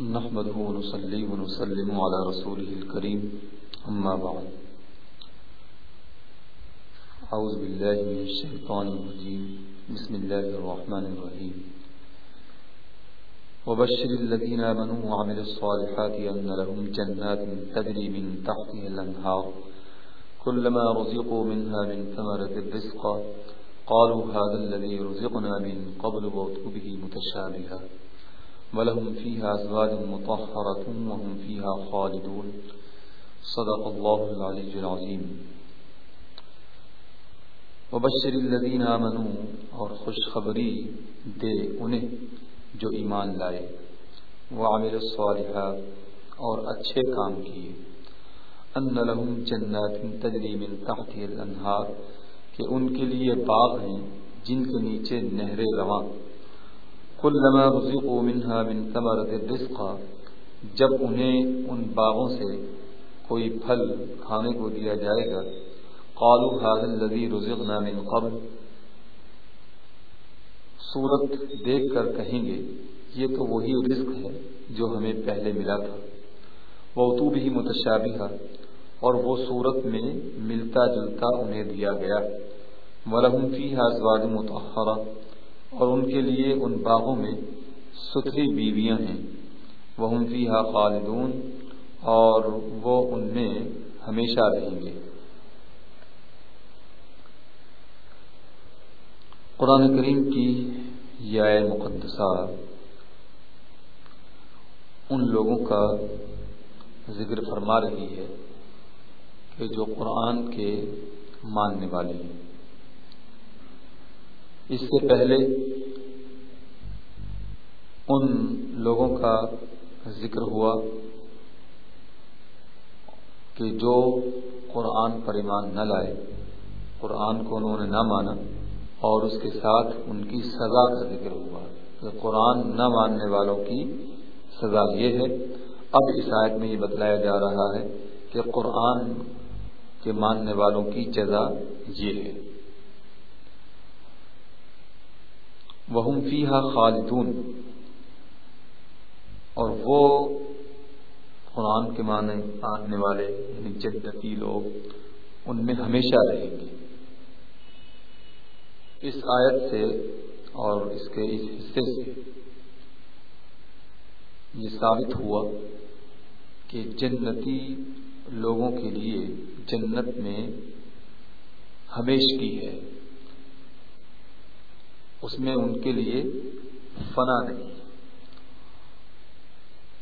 نحمده ونصلي ونسلم على رسوله الكريم. أما بعد. أعوذ بالله من الشيطان الرجيم. بسم الله الرحمن الرحيم. وبشر الذين آمنوا وعملوا الصالحات أن لهم جنات تجري من تحتها الأنهار. كلما رزقوا منها من ثمرة الرزق قالوا هذا الذي رزقنا من قبل وأتوا به متشابها. ولهم فيها أزواج مطهرة وهم فيها خالدون. صدق الله العلي العظيم. وبشر الذين آمنوا اور خوشخبری دے انہیں جو ایمان لائے. وعمل الصالحات اور اچھے کام کیے. ان لهم جنات تجری من تحت الانہار، کہ ان کے لیے باغ ہیں، جن کے نیچے نہریں رواں. كلما رزقوا منها من ثمرة الرزق، جب انہیں ان باغوں سے کوئی پھل کھانے کو دیا جائے گا، قالوا هذا الذي رزقنا من قبل۔ صورت دیکھ کر کہیں گے، یہ تو وہی رزق ہے جو ہمیں پہلے ملا تھا۔ وہ تو بھی متشابہ اور وہ صورت میں ملتا جلتا انہیں دیا گیا۔ ولہم فیہا ازواج متحرہ اور ان کے لیے ان باغوں میں ستھری بیویاں ہیں۔ وہ فیہا خالدون اور وہ ان میں ہمیشہ رہیں گے۔ قرآن کریم کی یہ مقدسہ ان لوگوں کا ذکر فرما رہی ہے کہ جو قرآن کے ماننے والے ہیں۔ اس سے پہلے ان لوگوں کا ذکر ہوا کہ جو قرآن پر ایمان نہ لائے، قرآن کو انہوں نے نہ مانا اور اس کے ساتھ ان کی سزا کا ذکر ہوا کہ قرآن نہ ماننے والوں کی سزا یہ ہے۔ اب اس آیت میں یہ بتلایا جا رہا ہے کہ قرآن کے ماننے والوں کی جزا یہ ہے۔ وہم فیحا خالدون۔ اور وہ قرآن کے معنی ماننے والے یعنی جدتی لوگ، ان میں ہمیشہ رہیں گے۔ اس آیت سے اور اس کے اس حصے سے یہ ثابت ہوا کہ جنتی لوگوں کے لیے جنت میں ہمیشگی ہے۔ اس میں ان کے لیے فنا نہیں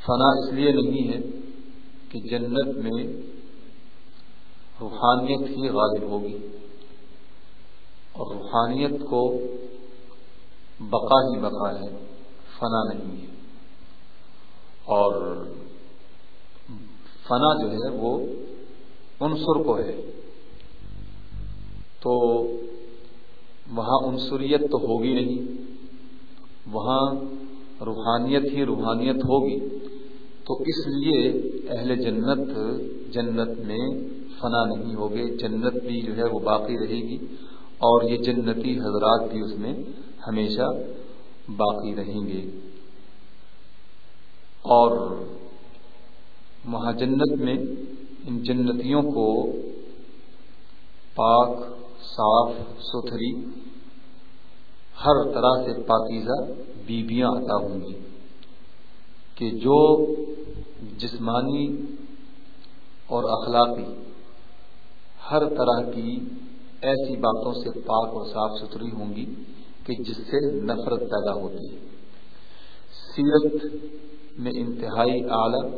فنا اس لیے نہیں ہے کہ جنت میں روحانیت ہی غالب ہوگی اور روحانیت کو بقا ہی بقا ہے، فنا نہیں ہے۔ اور فنا جو ہے وہ عنصر کو ہے۔ تو وہاں عنصریت تو ہوگی نہیں، وہاں روحانیت ہی روحانیت ہوگی۔ تو اس لیے اہل جنت جنت میں فنا نہیں ہوگے، جنت بھی جو ہے وہ باقی رہے گی اور یہ جنتی حضرات بھی اس میں ہمیشہ باقی رہیں گے۔ اور وہاں جنت میں ان جنتیوں کو پاک، صاف، ستھری ہر طرح سے پاکیزہ بیبیاں عطا ہوں گی کہ جو جسمانی اور اخلاقی ہر طرح کی ایسی باتوں سے پاک اور صاف ستھری ہوں گی کہ جس سے نفرت پیدا ہوتی ہے۔ سیرت میں انتہائی اعلی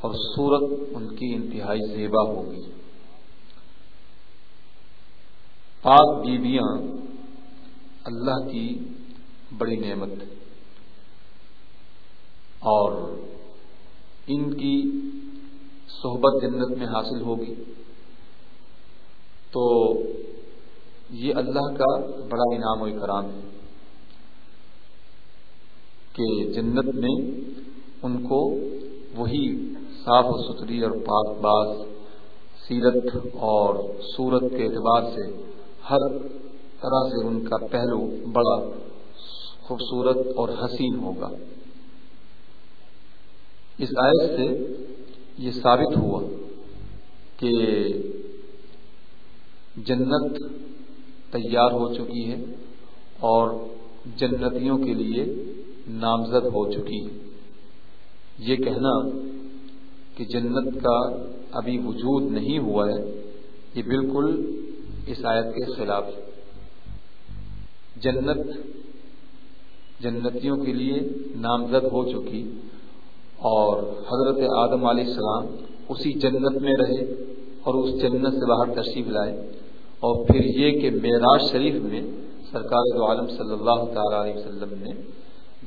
اور صورت ان کی انتہائی زیبا ہوگی۔ پاک بیویاں اللہ کی بڑی نعمت اور ان کی صحبت جنت میں حاصل ہوگی تو یہ اللہ کا بڑا انعام و اکرام ہے کہ جنت میں ان کو وہی صاف و ستھری اور پاک باز سیرت اور صورت کے اعتبار سے ہر طرح سے ان کا پہلو بڑا خوبصورت اور حسین ہوگا۔ اس آیت سے یہ ثابت ہوا کہ جنت تیار ہو چکی ہے اور جنتیوں کے لیے نامزد ہو چکی ہے۔ یہ کہنا کہ جنت کا ابھی وجود نہیں ہوا ہے، یہ بالکل اس آیت کے خلاف ہے۔ جنت، جنتیوں کے لیے نامزد ہو چکی اور حضرت آدم علیہ السلام اسی جنت میں رہے اور اس جنت سے باہر تشریف لائے اور پھر یہ کہ معراج شریف میں سرکار دو عالم صلی اللہ تعالی علیہ وسلم نے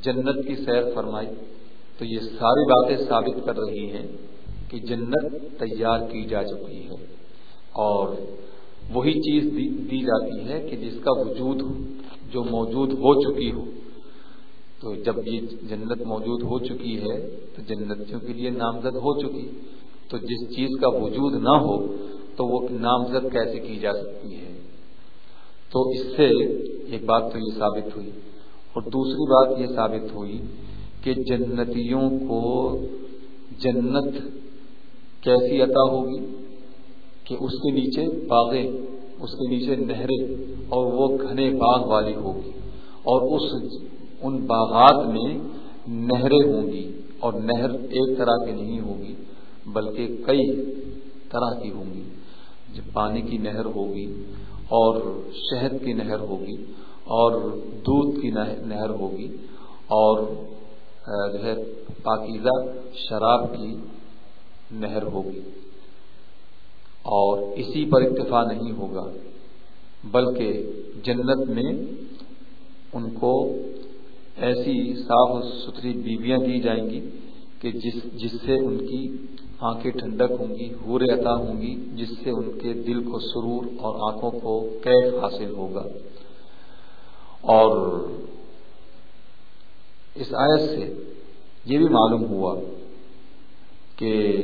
جنت کی سیر فرمائی۔ تو یہ ساری باتیں ثابت کر رہی ہیں کہ جنت تیار کی جا چکی ہے اور وہی چیز دی جاتی ہے کہ جس کا وجود جو موجود ہو چکی ہو۔ تو جب یہ جنت موجود ہو چکی ہے، تو جنتوں کے لیے نامزد ہو چکی۔ تو جس چیز کا وجود نہ ہو، تو وہ نامزد کیسے کی جا سکتی ہے؟ تو اس سے ایک بات تو یہ ثابت ہوئی۔ اور دوسری بات یہ ثابت ہوئی کہ جنتیوں کو جنت کیسی عطا ہوگی کہ اس کے نیچے باغیں اس کے نیچے نہریں اور وہ گھنے باغ والی ہوگی اور اس ان باغات میں نہریں ہوں گی اور نہر ایک طرح کی نہیں ہوگی بلکہ کئی طرح کی ہوں گی۔ جب پانی کی نہر ہوگی اور شہد کی نہر ہوگی اور دودھ کی نہر ہوگی اور جو ہے پاکیزہ شراب کی نہر ہوگی۔ اور اسی پر اکتفا نہیں ہوگا، بلکہ جنت میں ان کو ایسی صاف ستھری بیویاں دی جائیں گی کہ جس جس سے ان کی آنکھیں ٹھنڈک ہوں گی، حور عطا ہوں گی، جس سے ان کے دل کو سرور اور آنکھوں کو کیف حاصل ہوگا۔ اور اس آیت سے یہ بھی معلوم ہوا کہ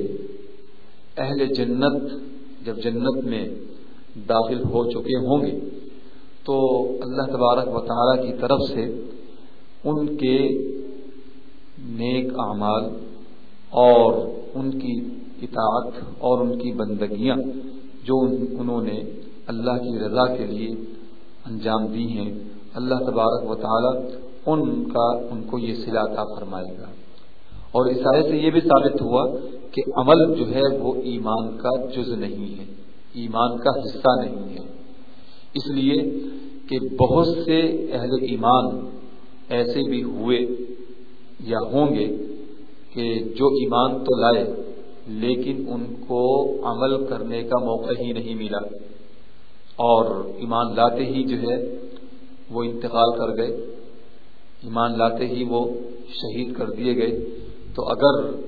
اہل جنت جب جنت میں داخل ہو چکے ہوں گے، تو اللہ تبارک و تعالی کی طرف سے ان کے نیک اعمال اور ان کی اطاعت اور ان کی بندگیاں جو انہوں نے اللہ کی رضا کے لیے انجام دی ہیں، اللہ تبارک و تعالی ان کا، ان کو یہ سلاطہ فرمائے گا۔ اور اس آئے سے یہ بھی ثابت ہوا کہ عمل جو ہے وہ ایمان کا جز نہیں ہے، ایمان کا حصہ نہیں ہے۔ اس لیے کہ بہت سے اہل ایمان ایسے بھی ہوئے یا ہوں گے کہ جو ایمان تو لائے لیکن ان کو عمل کرنے کا موقع ہی نہیں ملا۔ اور ایمان لاتے ہی جو ہے وہ انتقال کر گئے، ایمان لاتے ہی وہ شہید کر دیے گئے۔ تو اگر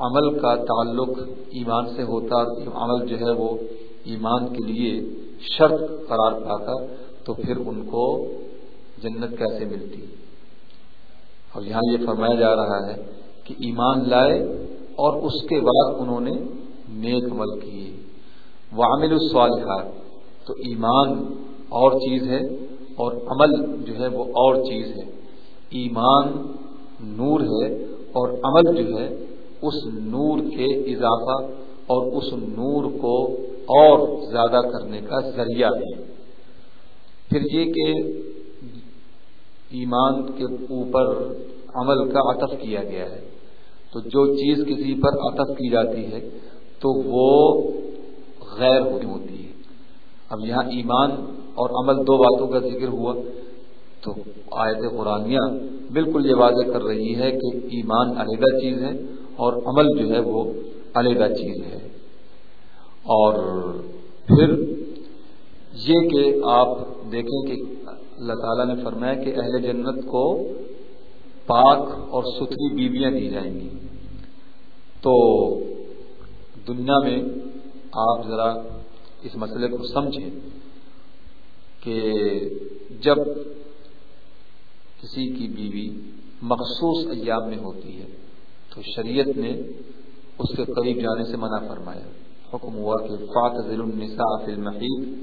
عمل کا تعلق ایمان سے ہوتا، عمل جو ہے وہ ایمان کے لیے شرط قرار پاتا، تو پھر ان کو جنت کیسے ملتی؟ اور یہاں یہ فرمایا جا رہا ہے کہ ایمان لائے اور اس کے بعد انہوں نے نیک عمل کیے۔ وہ عامل الصالحات، تو ایمان اور چیز ہے اور عمل جو ہے وہ اور چیز ہے۔ ایمان نور ہے اور عمل جو ہے اس نور کے اضافہ اور اس نور کو اور زیادہ کرنے کا ذریعہ ہے۔ پھر یہ کہ ایمان کے اوپر عمل کا عطف کیا گیا ہے۔ تو جو چیز کسی پر عطف کی جاتی ہے، تو وہ غیر ہوتی ہے۔ اب یہاں ایمان اور عمل دو باتوں کا ذکر ہوا۔ تو آیت قرآنیہ بالکل یہ واضح کر رہی ہے کہ ایمان علیحدہ چیز ہے اور عمل جو ہے وہ علیحدہ چیز ہے۔ اور پھر یہ کہ آپ دیکھیں کہ اللہ تعالیٰ نے فرمایا کہ اہل جنت کو پاک اور ستھری بیویاں دی جائیں گی۔ تو دنیا میں آپ ذرا اس مسئلے کو سمجھیں کہ جب کسی کی بیوی مخصوص ایام میں ہوتی ہے تو شریعت نے اس کے قریب جانے سے منع فرمایا۔ حکم ہوا کہ فاتل النساء فی المحید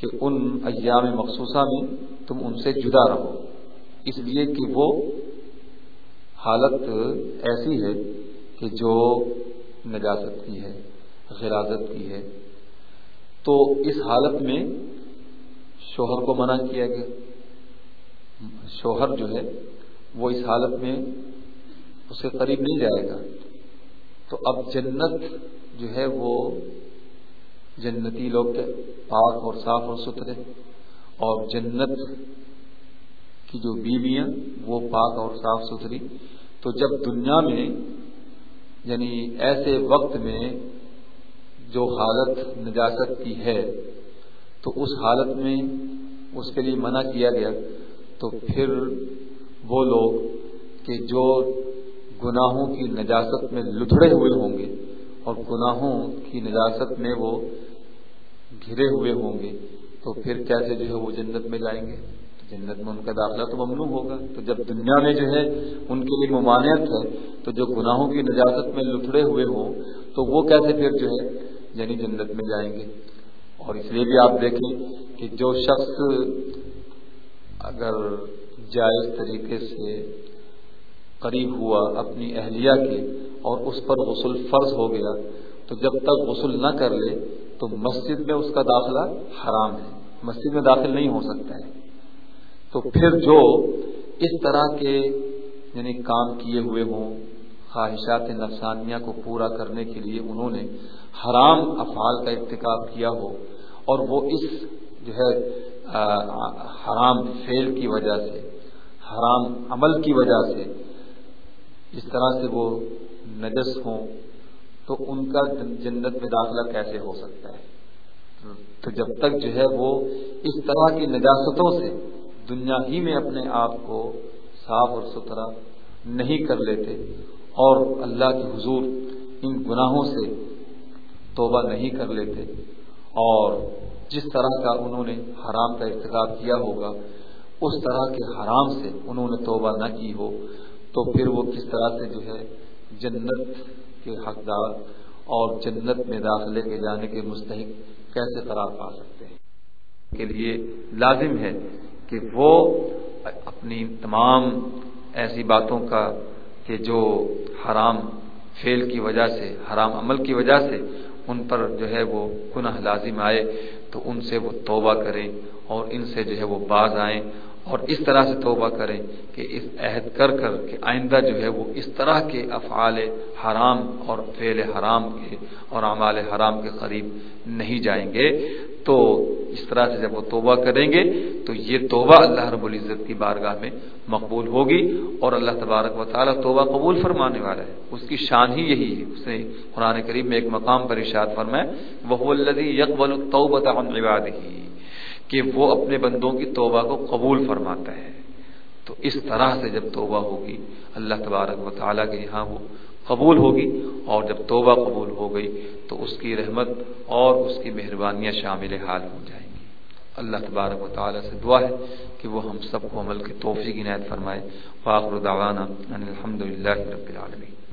کہ ان ایام مخصوصہ میں تم ان سے جدا رہو۔ اس لیے کہ وہ حالت ایسی ہے کہ جو نجاست کی ہے، غرازت کی ہے۔ تو اس حالت میں شوہر کو منع کیا گیا۔ شوہر جو ہے، وہ اس حالت میں اسے قریب نہیں جائے گا۔ تو اب جنت جو ہے وہ جنتی لوگ پاک اور صاف اور ستھرے۔ اور جنت کی جو بیویاں، وہ پاک اور صاف ستھری۔ تو جب دنیا میں یعنی ایسے وقت میں جو حالت نجاست کی ہے، تو اس حالت میں اس کے لیے منع کیا گیا۔ تو پھر وہ لوگ کہ جو گناہوں کی نجاست میں لتڑے ہوئے ہوں گے اور گناہوں کی نجاست میں وہ گھرے ہوئے ہوں گے، تو پھر کیسے جو ہے وہ جنت میں جائیں گے؟ جنت میں ان کا داخلہ تو ممنوع ہوگا۔ تو جب دنیا میں جو ہے ان کے لیے ممانعت ہے، تو جو گناہوں کی نجازت میں لتڑے ہوئے ہوں، تو وہ کیسے پھر جو ہے یعنی جنت میں جائیں گے؟ اور اس لیے بھی آپ دیکھیں کہ جو شخص اگر جائز طریقے سے قریب ہوا اپنی اہلیہ کے اور اس پر غسل فرض ہو گیا، تو جب تک غسل نہ کر لے تو مسجد میں اس کا داخلہ حرام ہے، مسجد میں داخل نہیں ہو سکتا ہے۔ تو پھر جو اس طرح کے یعنی کام کیے ہوئے ہوں، خواہشات نفسانیہ کو پورا کرنے کے لیے انہوں نے حرام افعال کا ارتکاب کیا ہو اور وہ اس جو ہے حرام فیل کی وجہ سے، حرام عمل کی وجہ سے اس طرح سے وہ نجس ہوں، تو ان کا جنت میں داخلہ کیسے ہو سکتا ہے؟ تو جب تک جو ہے وہ اس طرح کی نجاستوں سے دنیا ہی میں اپنے آپ کو صاف اور ستھرا نہیں کر لیتے، اور اللہ کے حضور ان گناہوں سے توبہ نہیں کر لیتے، اور جس طرح کا انہوں نے حرام کا ارتکاب کیا ہوگا، اس طرح کے حرام سے انہوں نے توبہ نہ کی ہو تو پھر وہ کس طرح سے جو ہے جنت کے حقدار اور جنت میں داخلے کے جانے کے مستحق کیسے قرار پا سکتے ہیں؟ کے لیے لازم ہے کہ وہ اپنی تمام ایسی باتوں کا کہ جو حرام فیل کی وجہ سے، حرام عمل کی وجہ سے ان پر جو ہے وہ گناہ لازم آئے تو ان سے وہ توبہ کریں اور ان سے جو ہے وہ باز آئیں اور اس طرح سے توبہ کریں کہ اس عہد کر کر کہ آئندہ جو ہے وہ اس طرح کے افعال حرام اور فعل حرام کے اور اعمال حرام کے قریب نہیں جائیں گے۔ تو اس طرح سے جب وہ توبہ کریں گے تو یہ توبہ اللہ رب العزت کی بارگاہ میں مقبول ہوگی اور اللہ تبارک و تعالیٰ توبہ قبول فرمانے والا ہے۔ اس کی شان ہی یہی ہے۔ اس نے قرآن کریم میں ایک مقام پر ارشاد فرمائے وہ الذی یقبل التوبۃ عن عباده۔ کہ وہ اپنے بندوں کی توبہ کو قبول فرماتا ہے۔ تو اس طرح سے جب توبہ ہوگی، اللہ تبارک و تعالیٰ کے یہاں وہ قبول ہوگی اور جب توبہ قبول ہو گئی، تو اس کی رحمت اور اس کی مہربانیاں شامل حال ہو جائیں گی۔ اللہ تبارک و تعالیٰ سے دعا ہے کہ وہ ہم سب کو عمل کے توفیق عنایت فرمائے۔ فاخر دعوانا الحمد للہ رب العالمین۔